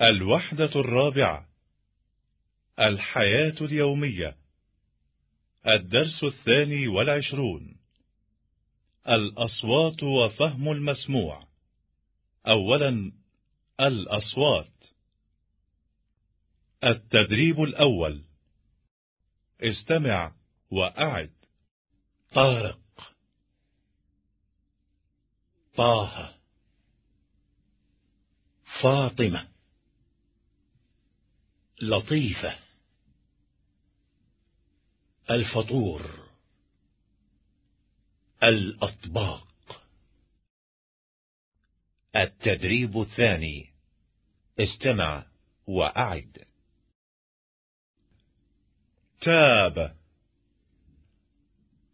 الوحدة الرابعة. الحياة اليومية. الدرس الثاني والعشرون. الأصوات وفهم المسموع. أولا الأصوات. التدريب الأول. استمع وأعد. طارق. طه. فاطمة. لطيفة. الفطور. الأطباق. التدريب الثاني. استمع وأعد. تاب.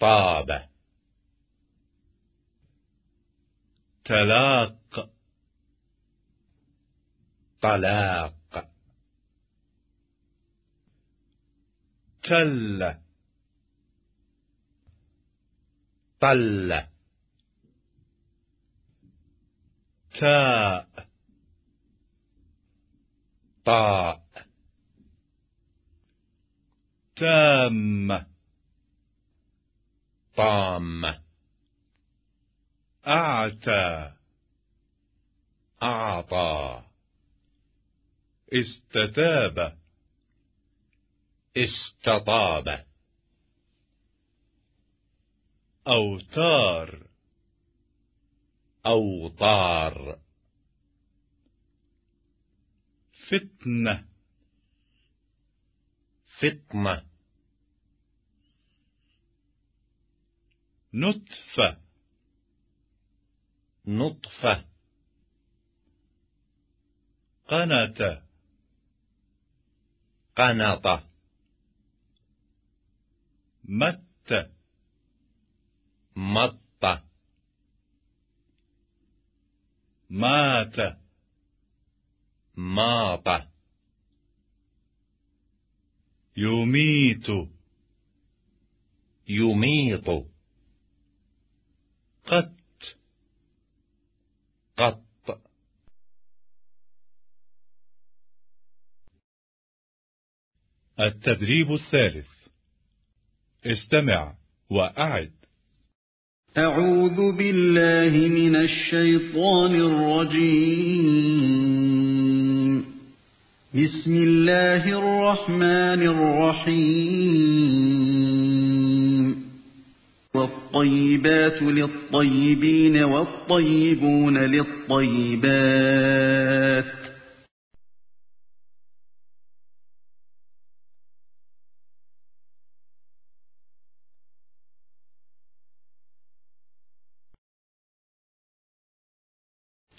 طاب. تلاق. طلاق. تل. طل تاء طاء تام. طام أعتى. أعطى. استتاب. استطاب. أوتار. أوطار. فتنة. فطنة نطفة. نطفة. قناة قنطة. مت. مطة مات. ماطة يميت. يميط. قت قط. التدريب الثالث. استمع وأعد. أعوذ بالله من الشيطان الرجيم. بسم الله الرحمن الرحيم. والطيبات للطيبين والطيبون للطيبات.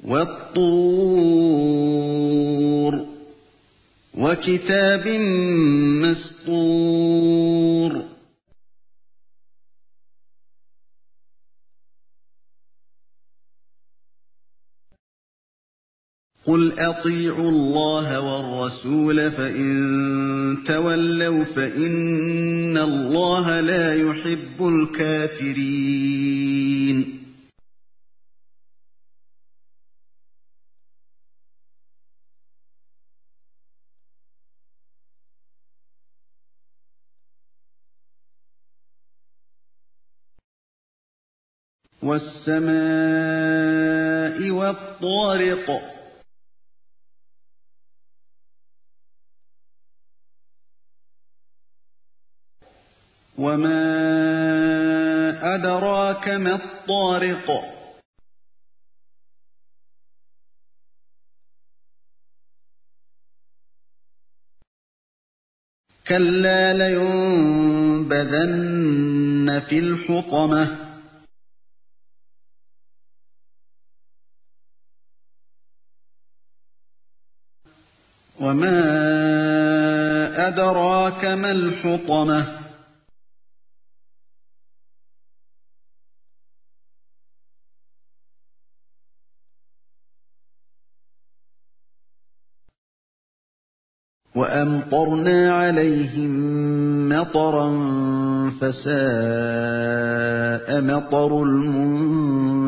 والطور وكتاب مسطور. قل أطيعوا الله والرسول فإن تولوا فإن الله لا يحب الكافرين. والسماء والطارق. وما أدراك ما الطارق. كلا لينبذن في الحطمة. وما أدراك ما الحطمة وأمطرنا عليهم مطرا فساء مطر المنذرين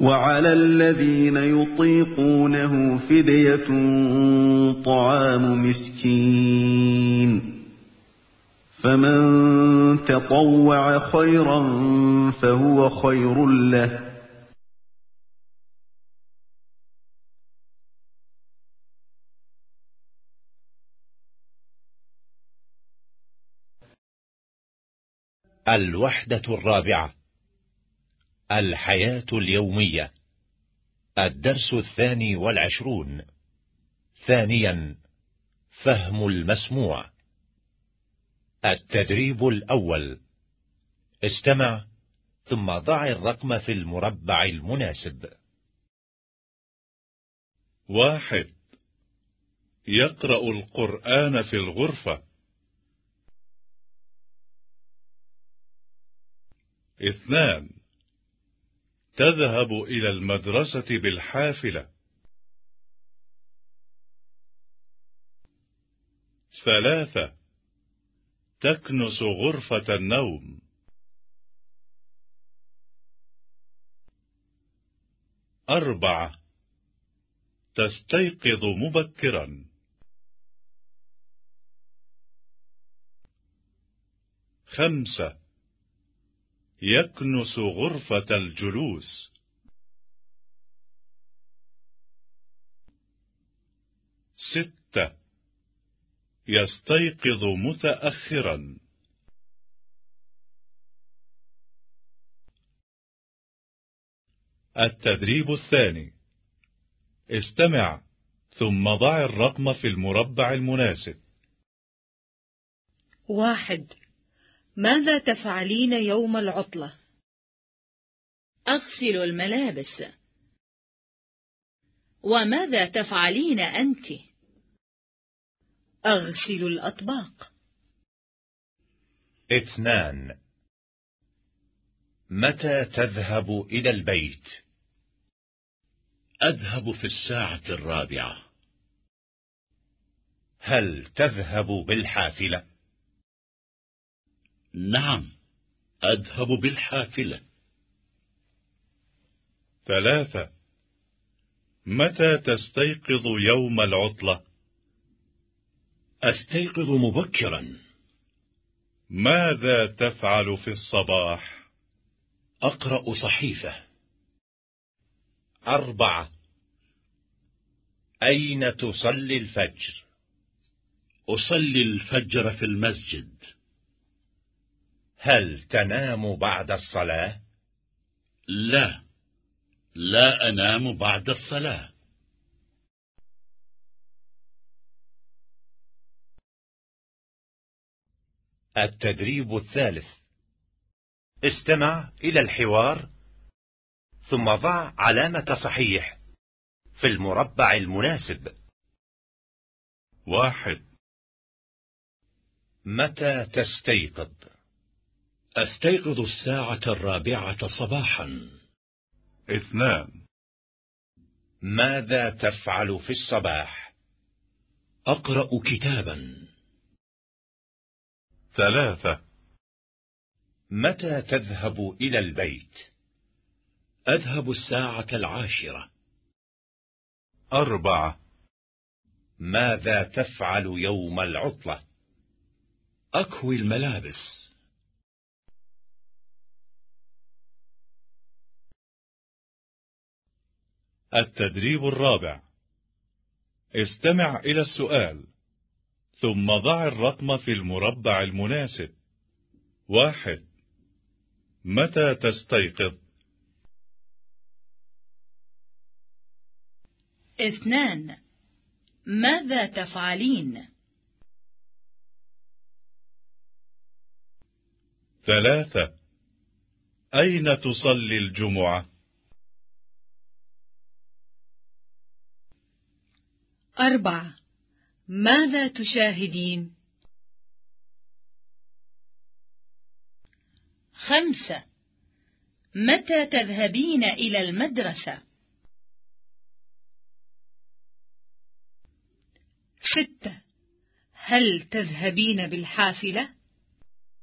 وعلى الذين يطيقونه فدية طعام مسكين. فمن تطوع خيرا فهو خير له. الوحدة الرابعة. الحياة اليومية. الدرس الثاني والعشرون. ثانيا فهم المسموع. التدريب الأول. استمع ثم ضع الرقم في المربع المناسب. واحد. يقرأ القرآن في الغرفة. اثنان. تذهب إلى المدرسة بالحافلة. ثلاثة. تكنس غرفة النوم. أربعة. تستيقظ مبكرا. خمسة. يكنس غرفة الجلوس. ستة. يستيقظ متأخرا. التدريب الثاني. استمع ثم ضع الرقم في المربع المناسب. واحد. ماذا تفعلين يوم العطلة؟ أغسل الملابس وماذا تفعلين أنت؟ أغسل الأطباق اثنان متى تذهب إلى البيت؟ أذهب في الساعة الرابعة هل تذهب بالحافلة؟ نعم أذهب بالحافلة ثلاثة متى تستيقظ يوم العطلة؟ أستيقظ مبكرا ماذا تفعل في الصباح؟ أقرأ صحيفة أربعة أين تصلي الفجر؟ أصلي الفجر في المسجد هل تنام بعد الصلاة؟ لا. لا أنام بعد الصلاة. التدريب الثالث. استمع إلى الحوار ثم ضع علامة صحيح في المربع المناسب. واحد. متى تستيقظ؟ أستيقظ الساعة الرابعة صباحا. اثنان. ماذا تفعل في الصباح؟ أقرأ كتابا. ثلاثة. متى تذهب إلى البيت؟ أذهب الساعة العاشرة. أربعة. ماذا تفعل يوم العطلة؟ أكوي الملابس. التدريب الرابع استمع إلى السؤال ثم ضع الرقم في المربع المناسب واحد متى تستيقظ؟ اثنان ماذا تفعلين؟ ثلاثة أين تصلي الجمعة؟ أربعة ماذا تشاهدين؟ خمسة متى تذهبين إلى المدرسة؟ ستة هل تذهبين بالحافلة؟